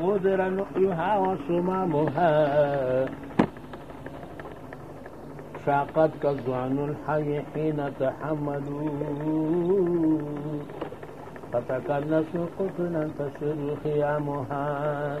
غدر نؤيها وسمامها شاقت كزعن الحي حين تحملوا فتكنسوا قطنا تسر خيامها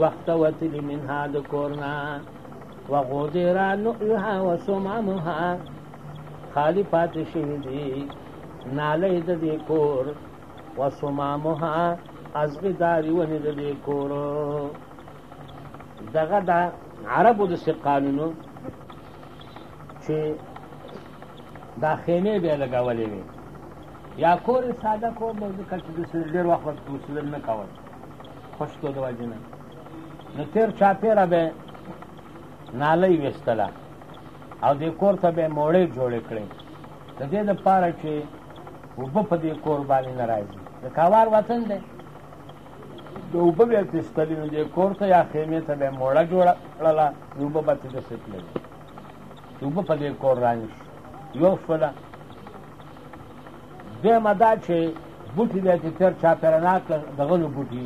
وخت وتلی منها د کورنا وغودرا نؤلها وسمامها خالی پاتې شوی دی نالی د دې کور وسمامها ازغی داری ونی د دې کور دغه دا عربو د سقالونو چې دا خیمه به لګولې وي یا کور ساده کور به ځکه چې د ډېر وخت وسیدل نه کول پښتو د وجې نه نو تېر چاپېره به یې نالۍ ویستله او دې کور ته به یې موړې جوړې کړې د دې دپاره چې اوبه په دې کور باندې نه راځي د کاوار وطن دی د اوبه به یې تېستلې نو دې کور ته یا خیمې ته به یې موړه جوړه کړله نو اوبه به تېدسې تللې چې اوبه په دې کور رانشي یو شوله دویمه دا چې بوټي دی چې تېر چاپېرناک د غلو بوټي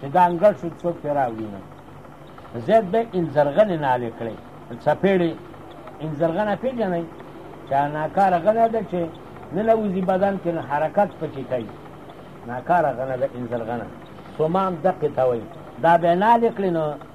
چې دا انګړ شو څوک پرې راوړي نه زیات به انځرغنې نالې کړی څپېړې انځرغنه پېژنئ چې ناکاره غنه ده چې نه نوځي بدن کې نه حرکت پکې کوي ناکاره غنه ده انځرغنه سومام دقې ته وایي دا به نالې کړې نو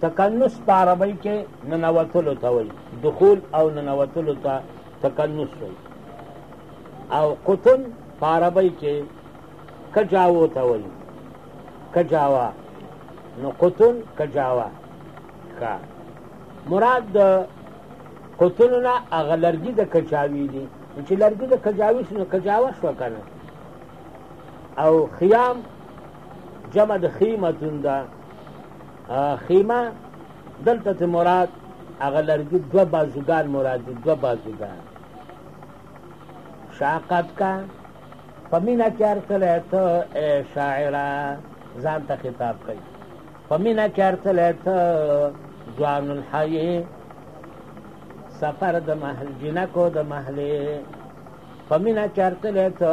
تکنس په عربۍ کې ننوتلو ته وایي دخول او ننوتلو ته تکنس وایي او قطن په عربۍ کې کجاوو ته وایي کجاوا نو قطن کجاوا ښه مراد د قطنو نه هغه لرګي د کجاوي دي چې لرګي د کجاوي شو نو کجاوه شوه که نه او خیام جمع د خیمتون ده خیمه دلته ته مراد هغه لرګي دوه بازوګان مراد دي دوه بازوګان شاقت کا په مینه کې هر کلی ته ای شاعره ځان ته خطاب کوي په مینه کې هر کلی ته ځوان الحیې سفر د محل جنکو د محلې په مینه کې هر کلی ته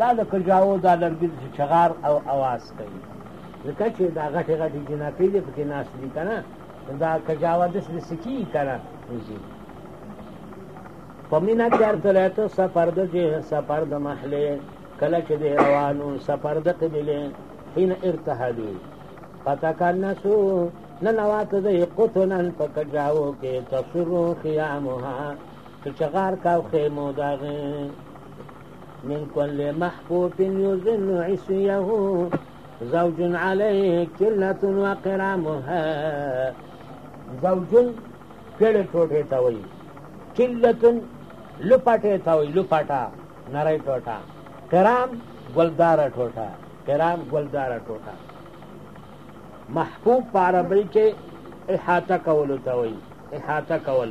دا د کجاو دا لرګي چې چغار او اواز کوي ځکه چې دا غټې غټې جناکۍ دې پکې ناست دي که نه دا کجاوه داسې داسې کېږي که نه وځي په مینه کې ارتلی ته سفر د جه سفر د محلې کله چې دی روانو سفر د قبلې حین ارتحلو فتکنسو ننوات دی قطنن په کجاو کې تصرو خیامها چې چغار کاو خیمو داغې من كل محبوب يزن عصيه زوج عليه كلة وقرامها زوج کله ټوټه تا وای کلتن لپټه تا وای لپټه نری ټوټه کرام ګلدار ټوټه کرام ګلدار ټوټه محبوب په عربی کې احاطه کولو ته وایي احاطه کول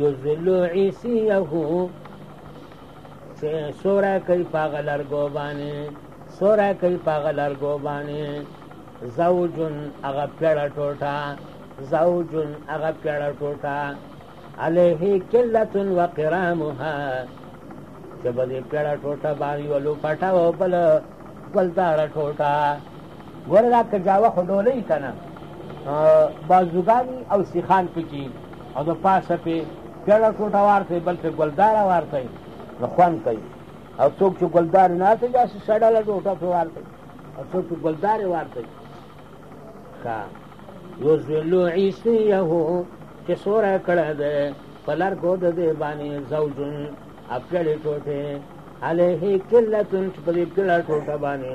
یذل عیسیه چې سوره کوي په هغه لرګو باندې سوره کوي په هغه لرګو باندې زوجن هغه پیړه ټوټه زوجن هغه پیړه ټوټه علیه کلت و قرامها چې په دې پیړه ټوټه باندې ولو پټه او بل ګلداره ټوټه ګوره دا کجاوه خو ډوله یي که نه بازوګان او سیخان پکې او د پاسه پې پیړه ټوټه وارته بل پې ګلداره وارته نو خوند کوي او څوک چې ګلدار نه ته داسې سړله ټوټه پې وارته او څوک چې ګلدارې وارته ښه یوزلو عیسیه چې سوری کړی دی په لرګو د دې باندې زوجون اپړې ټوټې علیه کلتون چې په دې پړه ټوټه باندې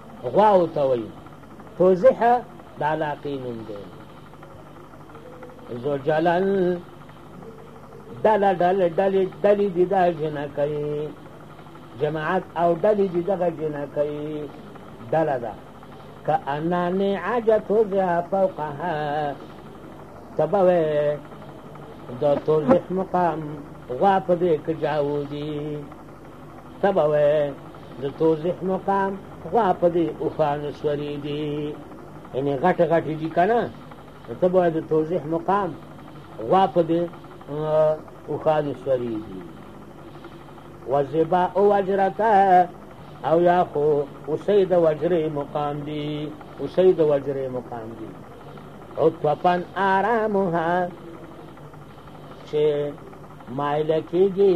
غواو ته وایي پوزحه د علاقې نوم دی زوجلل ډله ډل ډلې ډلې دي دا جنکۍ جماعت او ډلې دي دغه جنکۍ ډله ده که انا نعجت وزها فوقها ته به وې د توضیح مقام غوا په دې کجاو دي ته به وې د توضیح مقام غوا په دې اوښانو سوري دي یعنې غټې غټې دي که نه نو ته به وې د توضیح مقام غوا په دې اوښانو سوري دي وزبا او وجرته او یا خو اوسۍ د وجرې مقام دي اوسۍ د وجرې مقام دي او توپن آرامها چې مایله کېږي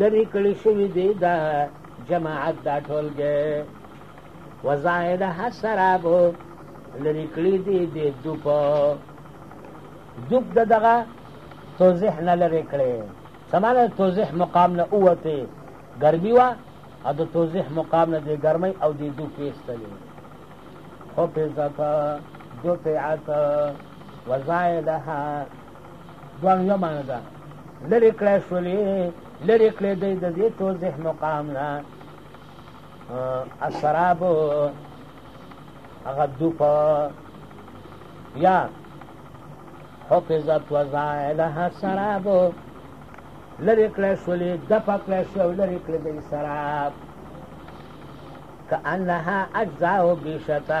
لري کړی شوی دی دا جماعت دا ټولګه وزاید حسراب لري کړی دی د دوپ دوپ د دغه توضیح نه لري کړی سمانه توضیح مقام نه اوته ګرمي وا او د توضیح مقام نه دی ګرمي او دی دوپ ایستلی خو په ځکه دفعت وزایدها دواړو یو معنی ده لرې کړی شولې لرې کړی دی د دې توضیح مقام نه السراب هغه دوپ یا حفظت وزائلها سراب لرې کړی شولې دفع کړی شو او لرې کړی دی سراب کأنها اجزاء بیشته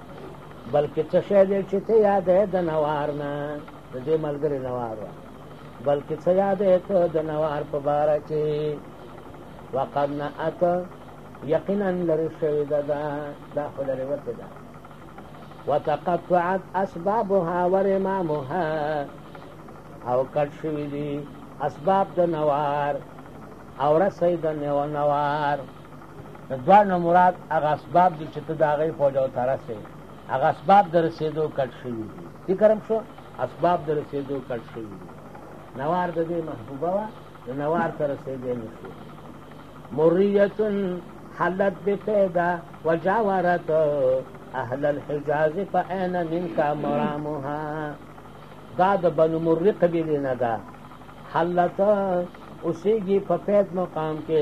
بلکې څه شی دی چې ته یادې د نوار نه د دې ملګرې نوار وه بلکې څه یادې ته د نوار په باره کې وقد نعت یقینا لرې شوې ده دا دا خو لرې وتې ده وتقطعت اسبابها ورمامها او کټ شوي دي اسباب د نوار او رسۍ د نوار د دوه نه مراد هغه اسباب دي چې ته د هغې پوجا او ترس یې هغه اسباب د رسېدو کټ شوي دي فکر هم شو اسباب د رسېدو کټ شوي دي نوار د دې محبوبه وه د نوار ته رسېدی نه شو مریتن حلت به پیدا وجاورت اهل الحجاز فاین منك مرامها دا د بنو مری قبیلې نه ده حلت اوسېږي په پیت مقام کې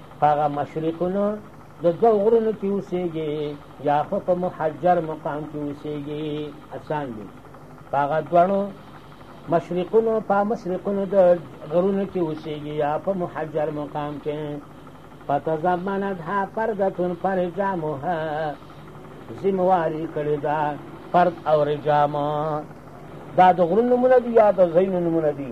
په هغه مشرقونو د دوو غرونو کې اوسېږي یا خو په محجر مقام کې اوسېږي اسان دي په هغه دواړو مشرقونو په مشرقونو د غرونو کې اوسېږي یا په محجر مقام کې فتضمنتها فردتون پر جامها ذمواري کړې ده فرد او رجامه دا د غرونو نمونه دي یا د ځایونو نمونه دي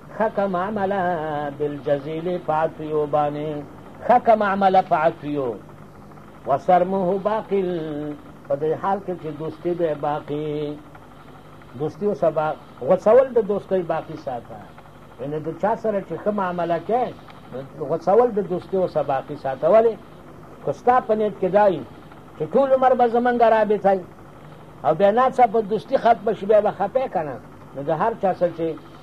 خکه معمله بالجزیل فعطیو بانی خکه معمله فعطیو وسرمه باقی په دې حال کې چې دوستی به باقی دوستی او سبا غوڅول د دوستۍ باقی ساته یعنی د چا سره چې ښه معامله کې غوڅول د دوستۍ او سباقی ساته ولې که ستا په نیت کې دای چې ټول عمر به زمونږ رابطه او بیا ناڅاپه دوستي ختمه شي بیا به خپه که نه نو د هر چا سره چې